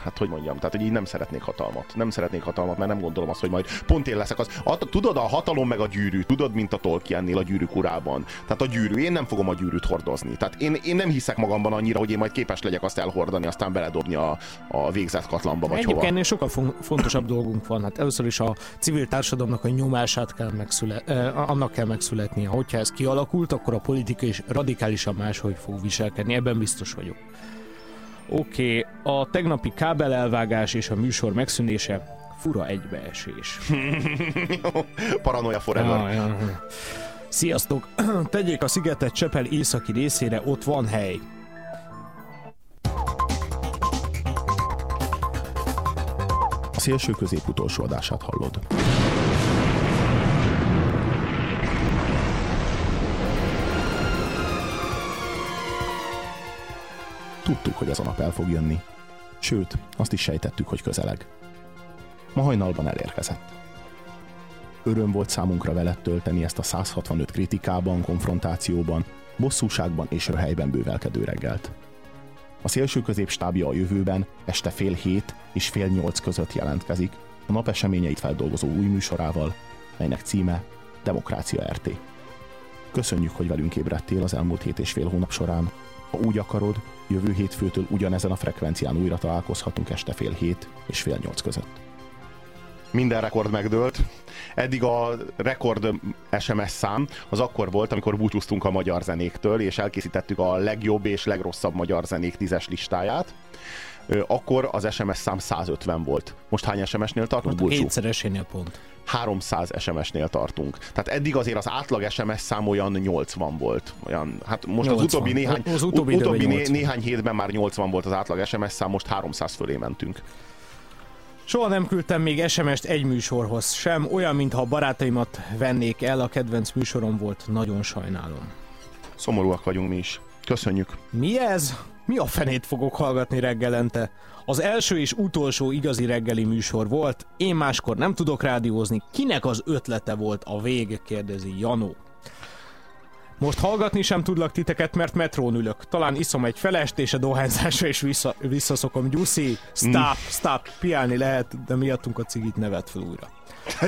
hát hogy mondjam, tehát hogy így nem szeretnék hatalmat. Nem szeretnék hatalmat, mert nem gondolom azt, hogy majd pont én leszek az. A, tudod, a hatalom meg a gyűrű, tudod, mint a Tolkiennél a gyűrűk urában. Tehát a gyűrű, én nem fogom a gyűrűt hordozni. Tehát én, én nem hiszek magamban annyira, hogy én majd képes legyek azt elhordani, aztán beledobni a, a végzett katlanba, vagy Egyébként hova. ennél sokkal fon- fontosabb dolgunk van. Hát először is a civil társadalomnak a nyomását kell megszület, eh, annak kell megszületnie. Hogyha ez kialakult, akkor a politika is radikálisan máshogy fog viselkedni. Ebben biztos vagyok. Oké, okay. a tegnapi kábelelvágás és a műsor megszűnése fura egybeesés. Paranoia forever. Ja, ja. Sziasztok! Tegyék a szigetet Csepel északi részére, ott van hely. A szélső közép utolsó adását hallod. Tudtuk, hogy ez a nap el fog jönni. Sőt, azt is sejtettük, hogy közeleg. Ma hajnalban elérkezett. Öröm volt számunkra veled tölteni ezt a 165 kritikában, konfrontációban, bosszúságban és röhelyben bővelkedő reggelt. A szélső közép stábja a jövőben este fél hét és fél nyolc között jelentkezik, a nap eseményeit feldolgozó új műsorával, melynek címe Demokrácia RT. Köszönjük, hogy velünk ébredtél az elmúlt hét és fél hónap során. Ha úgy akarod, jövő hétfőtől ugyanezen a frekvencián újra találkozhatunk este fél hét és fél nyolc között. Minden rekord megdőlt. Eddig a rekord SMS szám az akkor volt, amikor búcsúztunk a magyar zenéktől, és elkészítettük a legjobb és legrosszabb magyar zenék tízes listáját. Akkor az SMS szám 150 volt. Most hány SMS-nél tartunk? Bulcsú? kétszeresénél pont. 300 SMS-nél tartunk. Tehát eddig azért az átlag SMS szám olyan 80 volt. Olyan, hát most 80. az utóbbi néhány, Az utóbbi utóbbi né, 80. néhány hétben már 80 volt az átlag SMS szám, most 300 fölé mentünk. Soha nem küldtem még SMS-t egy műsorhoz sem, olyan, mintha barátaimat vennék el, a kedvenc műsorom volt, nagyon sajnálom. Szomorúak vagyunk mi is. Köszönjük. Mi ez? Mi a fenét fogok hallgatni reggelente? Az első és utolsó igazi reggeli műsor volt, én máskor nem tudok rádiózni. Kinek az ötlete volt a vég, kérdezi Janó. Most hallgatni sem tudlak titeket, mert metrón ülök. Talán iszom egy felest, és a dohányzásra is vissza, visszaszokom. Gyuszi, stop, stop, piálni lehet, de miattunk a cigit nevet fel újra.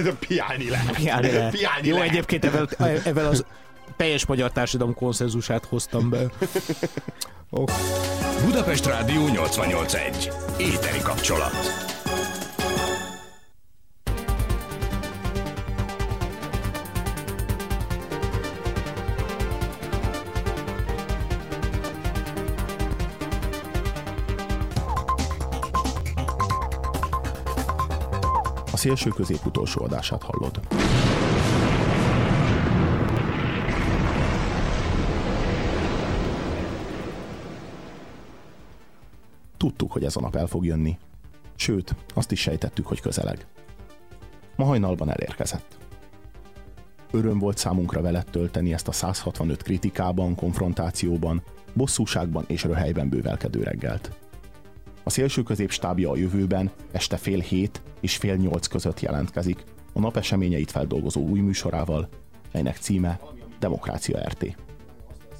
De piálni lehet. Piálni lehet. Piálni Jó, lehet. egyébként ebben, ebben az teljes magyar társadalom konszenzusát hoztam be. Oh. Budapest Rádió 88.1. Éteri kapcsolat. A szélső közép utolsó adását hallod. Tudtuk, hogy ez a nap el fog jönni. Sőt, azt is sejtettük, hogy közeleg. Ma hajnalban elérkezett. Öröm volt számunkra veled tölteni ezt a 165 kritikában, konfrontációban, bosszúságban és röhelyben bővelkedő reggelt. A szélső közép stábja a jövőben este fél hét és fél nyolc között jelentkezik, a nap eseményeit feldolgozó új műsorával, melynek címe Demokrácia RT.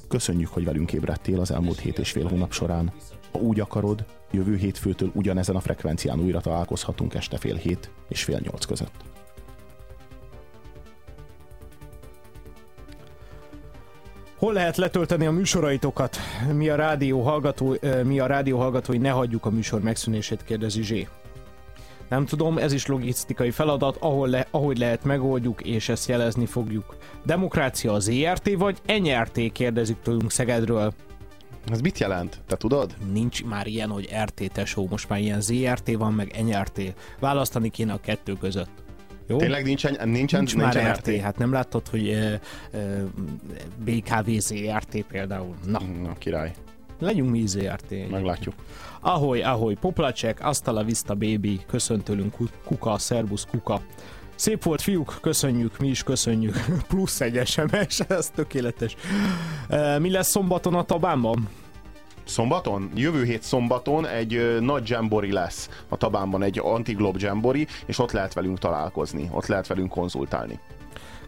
Köszönjük, hogy velünk ébredtél az elmúlt hét és fél hónap során. Ha úgy akarod, jövő hétfőtől ugyanezen a frekvencián újra találkozhatunk este fél hét és fél nyolc között. Hol lehet letölteni a műsoraitokat? Mi a rádió, hallgató, mi a rádió hallgatói, ne hagyjuk a műsor megszűnését, kérdezi Zsé. Nem tudom, ez is logisztikai feladat, ahol le, ahogy lehet megoldjuk, és ezt jelezni fogjuk. Demokrácia az ERT vagy NRT, kérdezik tőlünk Szegedről. Ez mit jelent? Te tudod? Nincs már ilyen, hogy RT tesó, most már ilyen ZRT van, meg NRT. Választani kéne a kettő között. Jó? Tényleg nincsen, nincsen, Nincs nincsen már RT? RT, hát nem láttad, hogy uh, uh, BKVZ RT például. Na, Na, király. legyünk mi ZRT. Meglátjuk. Ahoy, ahoy, Poplacek, hasta la vista baby, köszöntőlünk ku- kuka, szerbusz kuka. Szép volt, fiúk, köszönjük, mi is köszönjük. Plusz egy SMS, ez tökéletes. Uh, mi lesz szombaton a Tabánban? Szombaton? Jövő hét szombaton egy nagy jambori lesz a Tabánban, egy antiglob jambori, és ott lehet velünk találkozni, ott lehet velünk konzultálni.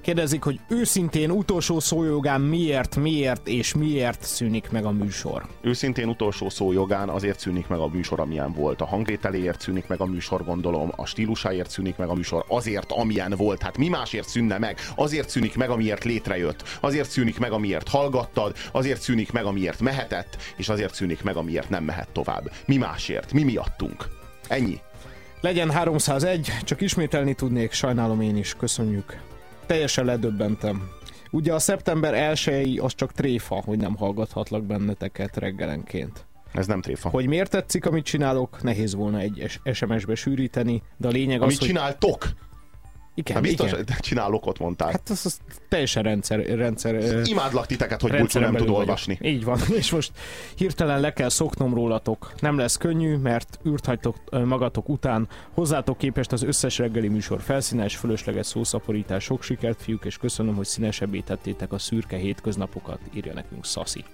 Kérdezik, hogy őszintén utolsó szójogán miért, miért és miért szűnik meg a műsor. Őszintén utolsó szó jogán azért szűnik meg a műsor, amilyen volt. A hangvételéért szűnik meg a műsor, gondolom, a stílusáért szűnik meg a műsor, azért, amilyen volt. Hát mi másért szűnne meg? Azért szűnik meg, amiért létrejött. Azért szűnik meg, amiért hallgattad, azért szűnik meg, amiért mehetett, és azért szűnik meg, amiért nem mehet tovább. Mi másért? Mi miattunk? Ennyi. Legyen 301, csak ismételni tudnék, sajnálom én is, köszönjük. Teljesen ledöbbentem. Ugye a szeptember 1 az csak tréfa, hogy nem hallgathatlak benneteket reggelenként. Ez nem tréfa. Hogy miért tetszik, amit csinálok, nehéz volna egy SMS-be sűríteni, de a lényeg Amit az, hogy... csináltok? Igen, Hát biztos, igen. csinálok, ott mondtál. Hát az, az teljesen rendszer, rendszer Imádlak titeket, hogy Bulcsú nem tud olvasni. vagyok. Így van, és most hirtelen le kell szoknom rólatok. Nem lesz könnyű, mert űrt hagytok magatok után. Hozzátok képest az összes reggeli műsor felszínes, fölösleges szószaporítás. Sok sikert, fiúk, és köszönöm, hogy színesebbé tettétek a szürke hétköznapokat, írja nekünk Szaszi.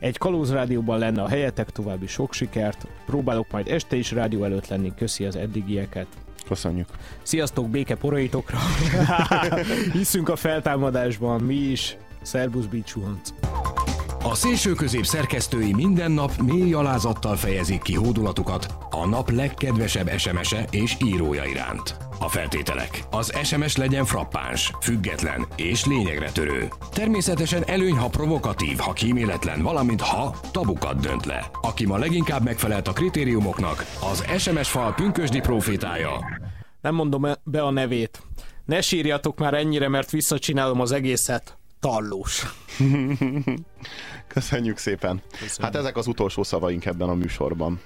Egy kalózrádióban lenne a helyetek, további sok sikert. Próbálok majd este is rádió előtt lenni, köszi az eddigieket. Köszönjük. Sziasztok, béke poraitokra! Hiszünk a feltámadásban, mi is. Szerbusz Bicsuhanc. A szélső közép szerkesztői minden nap mély alázattal fejezik ki hódulatukat a nap legkedvesebb SMS-e és írója iránt. A feltételek. Az SMS legyen frappáns, független és lényegre törő. Természetesen előny, ha provokatív, ha kíméletlen, valamint ha tabukat dönt le. Aki ma leginkább megfelelt a kritériumoknak, az SMS fal pünkösdi profétája. Nem mondom be a nevét. Ne sírjatok már ennyire, mert visszacsinálom az egészet. Tallós. Köszönjük szépen. Köszönjük. Hát ezek az utolsó szavaink ebben a műsorban.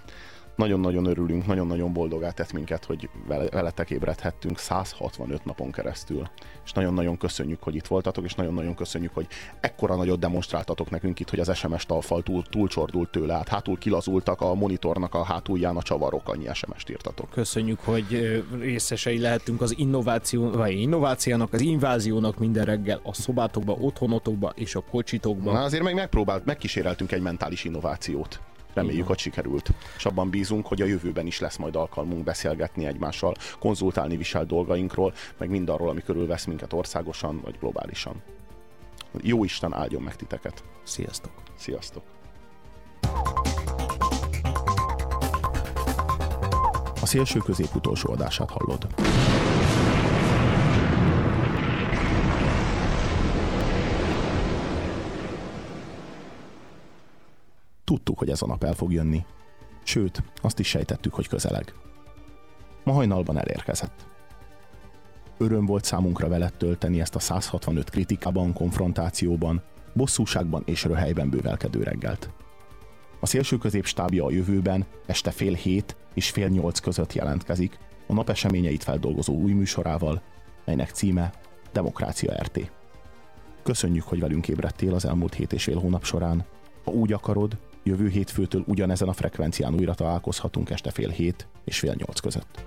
Nagyon-nagyon örülünk, nagyon-nagyon boldogá tett minket, hogy vele- veletek ébredhettünk 165 napon keresztül. És nagyon-nagyon köszönjük, hogy itt voltatok, és nagyon-nagyon köszönjük, hogy ekkora nagyot demonstráltatok nekünk itt, hogy az SMS talfal túl, túlcsordult tőle, hát hátul kilazultak a monitornak a hátulján a csavarok, annyi SMS-t írtatok. Köszönjük, hogy részesei lehetünk az innováció, vagy innovációnak, az inváziónak minden reggel a szobátokba, otthonotokba és a kocsitokba. Na azért meg megpróbált, megkíséreltünk egy mentális innovációt. Reméljük, hogy sikerült. És abban bízunk, hogy a jövőben is lesz majd alkalmunk beszélgetni egymással, konzultálni visel dolgainkról, meg mindarról, ami körülvesz minket országosan vagy globálisan. Jó Isten áldjon meg titeket. Sziasztok! Sziasztok! A szélső közép utolsó adását hallod. Tudtuk, hogy ez a nap el fog jönni. Sőt, azt is sejtettük, hogy közeleg. Ma hajnalban elérkezett. Öröm volt számunkra veled tölteni ezt a 165 kritikában, konfrontációban, bosszúságban és röhelyben bővelkedő reggelt. A szélső közép stábja a jövőben este fél hét és fél nyolc között jelentkezik a nap eseményeit feldolgozó új műsorával, melynek címe Demokrácia RT. Köszönjük, hogy velünk ébredtél az elmúlt hét és fél hónap során. Ha úgy akarod, jövő hétfőtől ugyanezen a frekvencián újra találkozhatunk este fél hét és fél nyolc között.